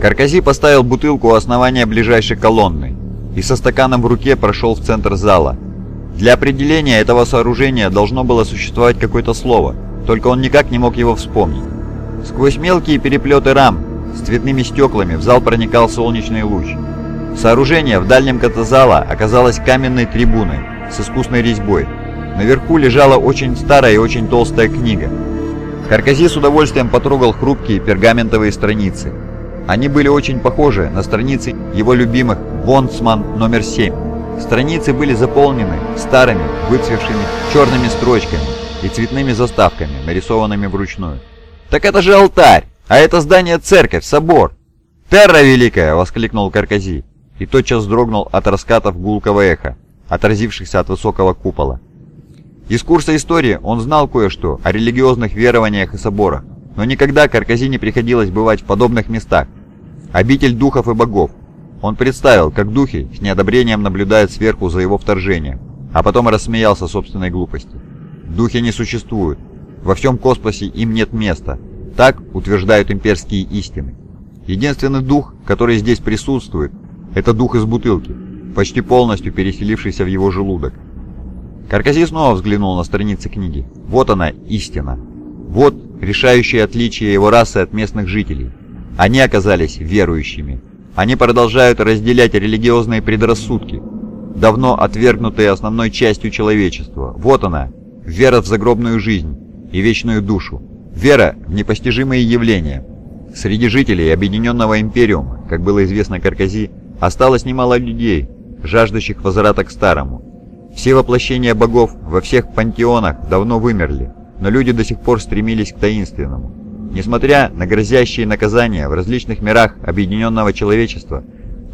Каркази поставил бутылку у основания ближайшей колонны и со стаканом в руке прошел в центр зала. Для определения этого сооружения должно было существовать какое-то слово, только он никак не мог его вспомнить. Сквозь мелкие переплеты рам с цветными стеклами в зал проникал солнечный луч. Сооружение в дальнем конце зала оказалось каменной трибуной с искусной резьбой. Наверху лежала очень старая и очень толстая книга. Каркази с удовольствием потрогал хрупкие пергаментовые страницы. Они были очень похожи на страницы его любимых «Бондсман номер 7». Страницы были заполнены старыми, выцвевшими черными строчками и цветными заставками, нарисованными вручную. «Так это же алтарь! А это здание церковь, собор!» «Терра Великая!» — воскликнул Каркази и тотчас вздрогнул от раскатов гулкого эха, отразившихся от высокого купола. Из курса истории он знал кое-что о религиозных верованиях и соборах, но никогда Каркази не приходилось бывать в подобных местах. Обитель духов и богов. Он представил, как духи с неодобрением наблюдают сверху за его вторжением, а потом рассмеялся собственной глупости. Духи не существуют. Во всем космосе им нет места. Так утверждают имперские истины. Единственный дух, который здесь присутствует, это дух из бутылки, почти полностью переселившийся в его желудок. Каркази снова взглянул на страницы книги. Вот она, истина. Вот решающее отличие его расы от местных жителей. Они оказались верующими. Они продолжают разделять религиозные предрассудки, давно отвергнутые основной частью человечества. Вот она, вера в загробную жизнь и вечную душу. Вера в непостижимые явления. Среди жителей Объединенного Империума, как было известно Каркази, Осталось немало людей, жаждущих возврата к старому. Все воплощения богов во всех пантеонах давно вымерли, но люди до сих пор стремились к таинственному. Несмотря на грозящие наказания в различных мирах объединенного человечества,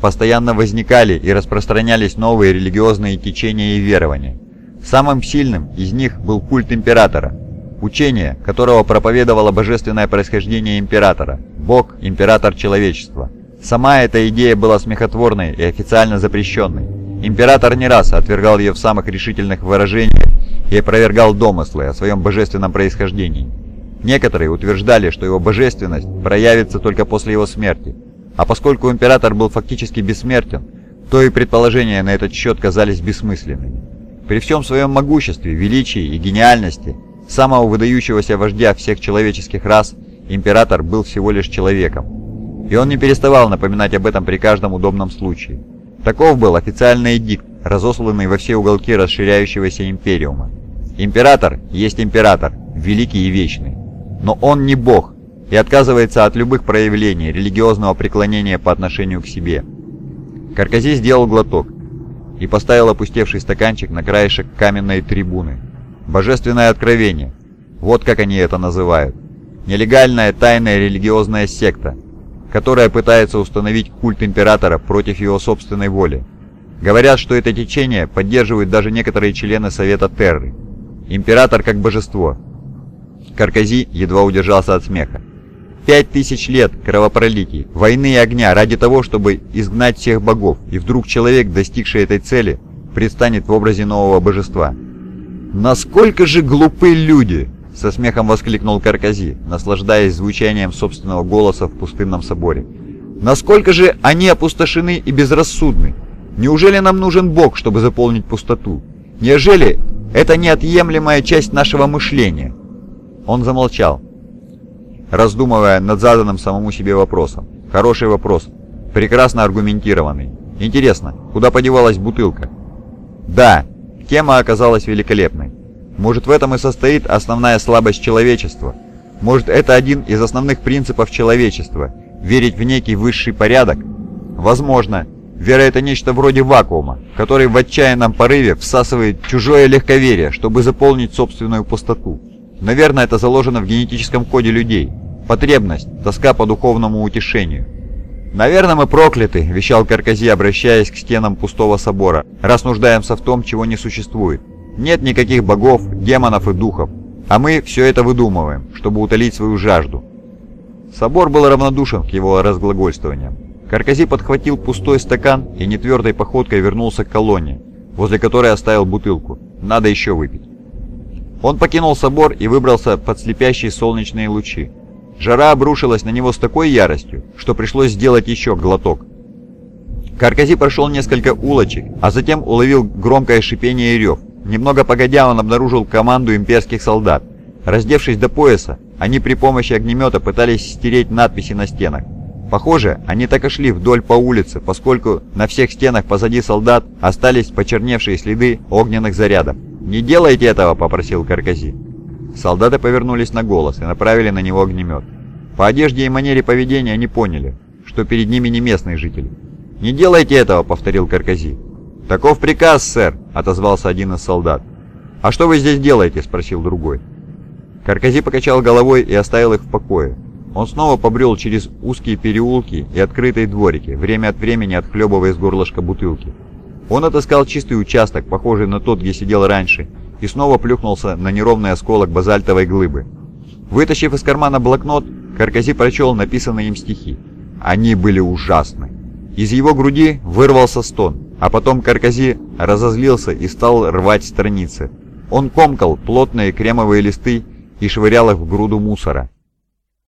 постоянно возникали и распространялись новые религиозные течения и верования. Самым сильным из них был культ императора, учение которого проповедовало божественное происхождение императора, бог – император человечества – Сама эта идея была смехотворной и официально запрещенной. Император не раз отвергал ее в самых решительных выражениях и опровергал домыслы о своем божественном происхождении. Некоторые утверждали, что его божественность проявится только после его смерти. А поскольку император был фактически бессмертен, то и предположения на этот счет казались бессмысленными. При всем своем могуществе, величии и гениальности, самого выдающегося вождя всех человеческих рас, император был всего лишь человеком и он не переставал напоминать об этом при каждом удобном случае. Таков был официальный эдикт, разосланный во все уголки расширяющегося империума. Император есть император, великий и вечный. Но он не бог и отказывается от любых проявлений религиозного преклонения по отношению к себе. Каркази сделал глоток и поставил опустевший стаканчик на краешек каменной трибуны. Божественное откровение. Вот как они это называют. Нелегальная тайная религиозная секта, которая пытается установить культ императора против его собственной воли. Говорят, что это течение поддерживают даже некоторые члены Совета Терры. Император как божество. Каркази едва удержался от смеха. Пять тысяч лет кровопролитий, войны и огня ради того, чтобы изгнать всех богов, и вдруг человек, достигший этой цели, предстанет в образе нового божества. Насколько же глупы люди! Со смехом воскликнул Каркази, наслаждаясь звучанием собственного голоса в пустынном соборе. «Насколько же они опустошены и безрассудны? Неужели нам нужен Бог, чтобы заполнить пустоту? Неужели это неотъемлемая часть нашего мышления?» Он замолчал, раздумывая над заданным самому себе вопросом. Хороший вопрос, прекрасно аргументированный. Интересно, куда подевалась бутылка? Да, тема оказалась великолепной. Может в этом и состоит основная слабость человечества? Может это один из основных принципов человечества – верить в некий высший порядок? Возможно. Вера – это нечто вроде вакуума, который в отчаянном порыве всасывает чужое легковерие, чтобы заполнить собственную пустоту. Наверное, это заложено в генетическом коде людей. Потребность, тоска по духовному утешению. «Наверное, мы прокляты», – вещал Каркази, обращаясь к стенам пустого собора, – «раз нуждаемся в том, чего не существует. Нет никаких богов, демонов и духов, а мы все это выдумываем, чтобы утолить свою жажду». Собор был равнодушен к его разглагольствованиям. Каркази подхватил пустой стакан и нетвердой походкой вернулся к колонне, возле которой оставил бутылку. Надо еще выпить. Он покинул собор и выбрался под слепящие солнечные лучи. Жара обрушилась на него с такой яростью, что пришлось сделать еще глоток. Каркази прошел несколько улочек, а затем уловил громкое шипение и рев. Немного погодя он обнаружил команду имперских солдат. Раздевшись до пояса, они при помощи огнемета пытались стереть надписи на стенах. Похоже, они так и шли вдоль по улице, поскольку на всех стенах позади солдат остались почерневшие следы огненных зарядов. «Не делайте этого!» – попросил Каркази. Солдаты повернулись на голос и направили на него огнемет. По одежде и манере поведения они поняли, что перед ними не местные жители. «Не делайте этого!» — повторил Каркази. «Таков приказ, сэр!» — отозвался один из солдат. «А что вы здесь делаете?» — спросил другой. Каркази покачал головой и оставил их в покое. Он снова побрел через узкие переулки и открытые дворики, время от времени отхлебывая из горлышка бутылки. Он отыскал чистый участок, похожий на тот, где сидел раньше, и снова плюхнулся на неровный осколок базальтовой глыбы. Вытащив из кармана блокнот, Каркази прочел написанные им стихи. Они были ужасны. Из его груди вырвался стон, а потом Каркази разозлился и стал рвать страницы. Он комкал плотные кремовые листы и швырял их в груду мусора.